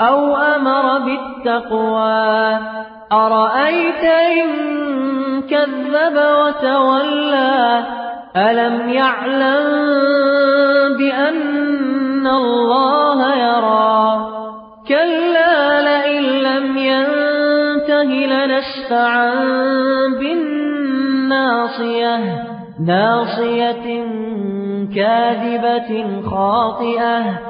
أو أمر بالتقوى. أرأيت إن كذب وتولى؟ ألم يعلم بأن الله يرى؟ كلا لئن لم ينته لنسفعا بالناصية. ناصية كاذبة خاطئة.